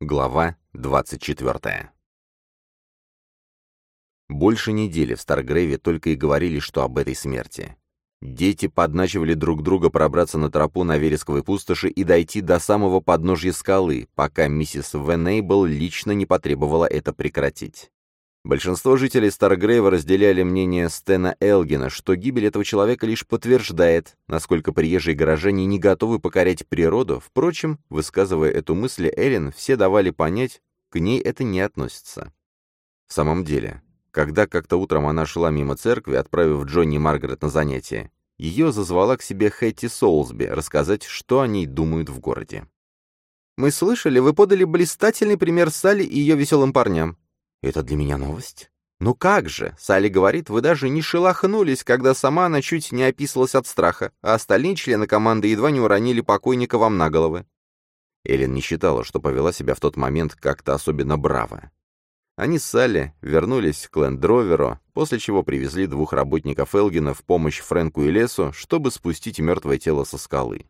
Глава 24 Больше недели в Старгрейве только и говорили, что об этой смерти. Дети подначивали друг друга пробраться на тропу на вересковой пустоши и дойти до самого подножья скалы, пока миссис Венейбл лично не потребовала это прекратить. Большинство жителей Старгрейва разделяли мнение Стена Элгина, что гибель этого человека лишь подтверждает, насколько приезжие горожане не готовы покорять природу. Впрочем, высказывая эту мысль, Эллен все давали понять, к ней это не относится. В самом деле, когда как-то утром она шла мимо церкви, отправив Джонни и Маргарет на занятия, ее зазвала к себе Хэтти Соулсби рассказать, что о ней думают в городе. «Мы слышали, вы подали блистательный пример Салли и ее веселым парням. Это для меня новость. Ну как же, Салли говорит, вы даже не шелохнулись, когда сама она чуть не описалась от страха, а остальные члены команды едва не уронили покойника вам на головы. Эллен не считала, что повела себя в тот момент как-то особенно браво. Они с Салли вернулись к Лендроверу, после чего привезли двух работников Элгина в помощь Фрэнку и Лесу, чтобы спустить мертвое тело со скалы.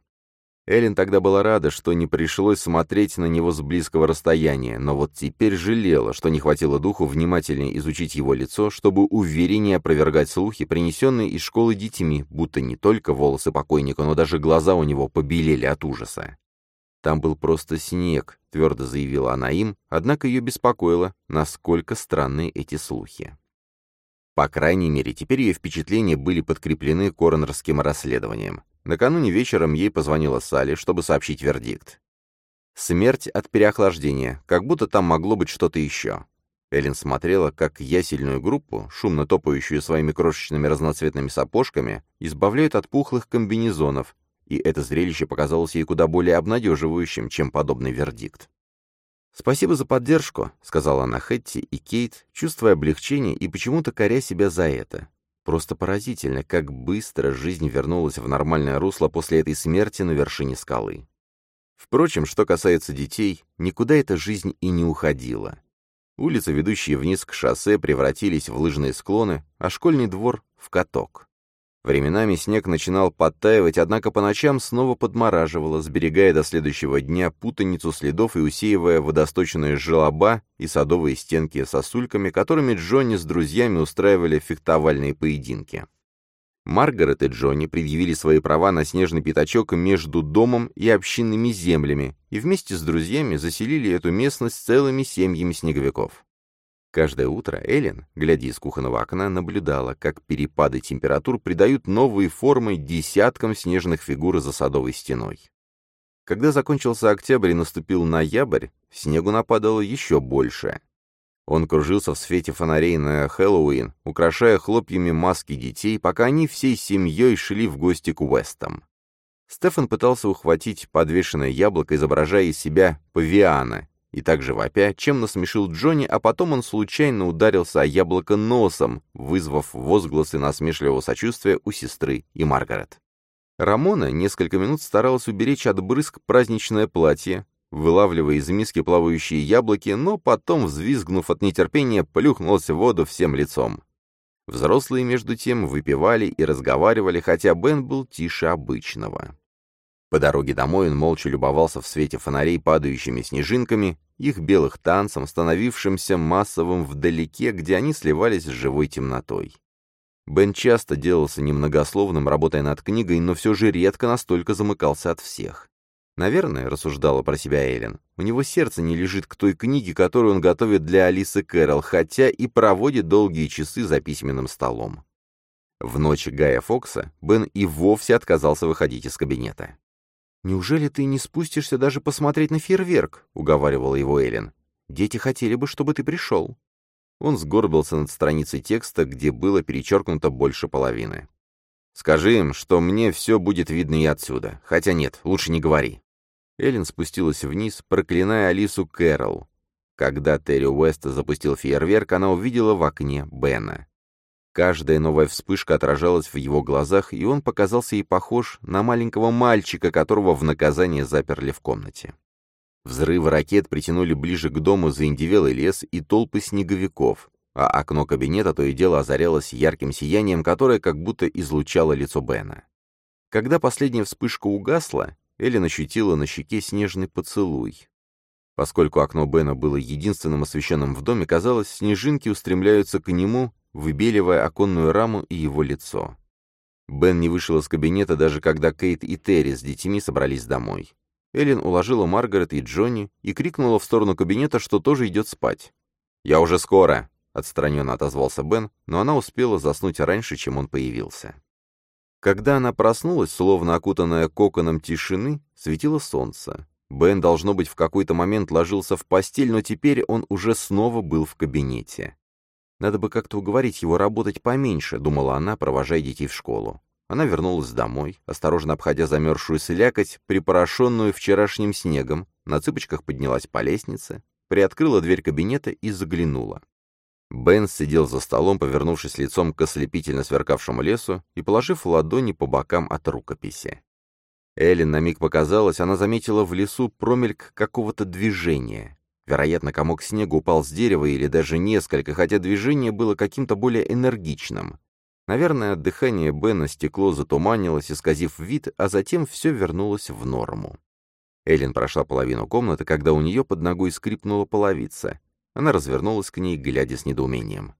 Эллен тогда была рада, что не пришлось смотреть на него с близкого расстояния, но вот теперь жалела, что не хватило духу внимательнее изучить его лицо, чтобы увереннее опровергать слухи, принесенные из школы детьми, будто не только волосы покойника, но даже глаза у него побелели от ужаса. «Там был просто снег», — твердо заявила она им, однако ее беспокоило, насколько странны эти слухи. По крайней мере, теперь ее впечатления были подкреплены коронерским расследованием. Накануне вечером ей позвонила Салли, чтобы сообщить вердикт. Смерть от переохлаждения, как будто там могло быть что-то еще. Эллен смотрела, как ясельную группу, шумно топающую своими крошечными разноцветными сапожками, избавляют от пухлых комбинезонов, и это зрелище показалось ей куда более обнадеживающим, чем подобный вердикт. «Спасибо за поддержку», — сказала она Хэтти и Кейт, чувствуя облегчение и почему-то коря себя за это. Просто поразительно, как быстро жизнь вернулась в нормальное русло после этой смерти на вершине скалы. Впрочем, что касается детей, никуда эта жизнь и не уходила. Улицы, ведущие вниз к шоссе, превратились в лыжные склоны, а школьный двор — в каток. Временами снег начинал подтаивать, однако по ночам снова подмораживало, сберегая до следующего дня путаницу следов и усеивая водосточные желоба и садовые стенки сосульками, которыми Джонни с друзьями устраивали фехтовальные поединки. Маргарет и Джонни предъявили свои права на снежный пятачок между домом и общинными землями и вместе с друзьями заселили эту местность целыми семьями снеговиков. Каждое утро Эллен, глядя из кухонного окна, наблюдала, как перепады температур придают новые формы десяткам снежных фигур за садовой стеной. Когда закончился октябрь и наступил ноябрь, снегу нападало еще больше. Он кружился в свете фонарей на Хэллоуин, украшая хлопьями маски детей, пока они всей семьей шли в гости к Уэстам. Стефан пытался ухватить подвешенное яблоко, изображая из себя павиана, и также вопя, чем насмешил Джонни, а потом он случайно ударился о яблоко носом, вызвав возгласы насмешливого сочувствия у сестры и Маргарет. Рамона несколько минут старалась уберечь от брызг праздничное платье, вылавливая из миски плавающие яблоки, но потом, взвизгнув от нетерпения, плюхнулась в воду всем лицом. Взрослые, между тем, выпивали и разговаривали, хотя Бен был тише обычного. По дороге домой он молча любовался в свете фонарей падающими снежинками, их белых танцем, становившимся массовым вдалеке, где они сливались с живой темнотой. Бен часто делался немногословным, работая над книгой, но все же редко настолько замыкался от всех. Наверное, рассуждала про себя Эллен, у него сердце не лежит к той книге, которую он готовит для Алисы Кэрол, хотя и проводит долгие часы за письменным столом. В ночь Гая Фокса Бен и вовсе отказался выходить из кабинета. «Неужели ты не спустишься даже посмотреть на фейерверк?» — уговаривала его Эллен. «Дети хотели бы, чтобы ты пришел». Он сгорбился над страницей текста, где было перечеркнуто больше половины. «Скажи им, что мне все будет видно и отсюда. Хотя нет, лучше не говори». Эллен спустилась вниз, проклиная Алису Кэрол. Когда Терри Уэст запустил фейерверк, она увидела в окне Бена. Каждая новая вспышка отражалась в его глазах, и он показался ей похож на маленького мальчика, которого в наказание заперли в комнате. Взрывы ракет притянули ближе к дому заиндевелый лес и толпы снеговиков, а окно кабинета то и дело озарялось ярким сиянием, которое как будто излучало лицо Бена. Когда последняя вспышка угасла, Эллен ощутила на щеке снежный поцелуй. Поскольку окно Бена было единственным освещенным в доме, казалось, снежинки устремляются к нему, выбеливая оконную раму и его лицо. Бен не вышел из кабинета, даже когда Кейт и Терри с детьми собрались домой. Эллен уложила Маргарет и Джонни и крикнула в сторону кабинета, что тоже идет спать. «Я уже скоро», — отстраненно отозвался Бен, но она успела заснуть раньше, чем он появился. Когда она проснулась, словно окутанная коконом тишины, светило солнце. Бен, должно быть, в какой-то момент ложился в постель, но теперь он уже снова был в кабинете. Надо бы как-то уговорить его работать поменьше, думала она, провожая детей в школу. Она вернулась домой, осторожно обходя замерзшую слякоть, припорошенную вчерашним снегом, на цыпочках поднялась по лестнице, приоткрыла дверь кабинета и заглянула. Бен сидел за столом, повернувшись лицом к ослепительно сверкавшему лесу и положив ладони по бокам от рукописи. Эллен на миг показалось, она заметила в лесу промельк какого-то движения. Вероятно, комок снега упал с дерева или даже несколько, хотя движение было каким-то более энергичным. Наверное, от дыхания Бена стекло затуманилось, исказив вид, а затем все вернулось в норму. Эллен прошла половину комнаты, когда у нее под ногой скрипнула половица. Она развернулась к ней, глядя с недоумением.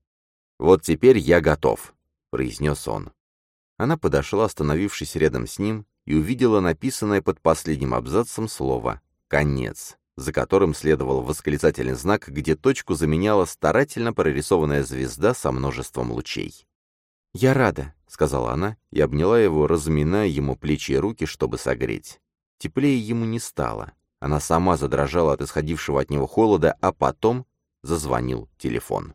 «Вот теперь я готов», — произнес он. Она подошла, остановившись рядом с ним, и увидела написанное под последним абзацем слово «конец», за которым следовал восклицательный знак, где точку заменяла старательно прорисованная звезда со множеством лучей. «Я рада», — сказала она и обняла его, разминая ему плечи и руки, чтобы согреть. Теплее ему не стало. Она сама задрожала от исходившего от него холода, а потом зазвонил телефон.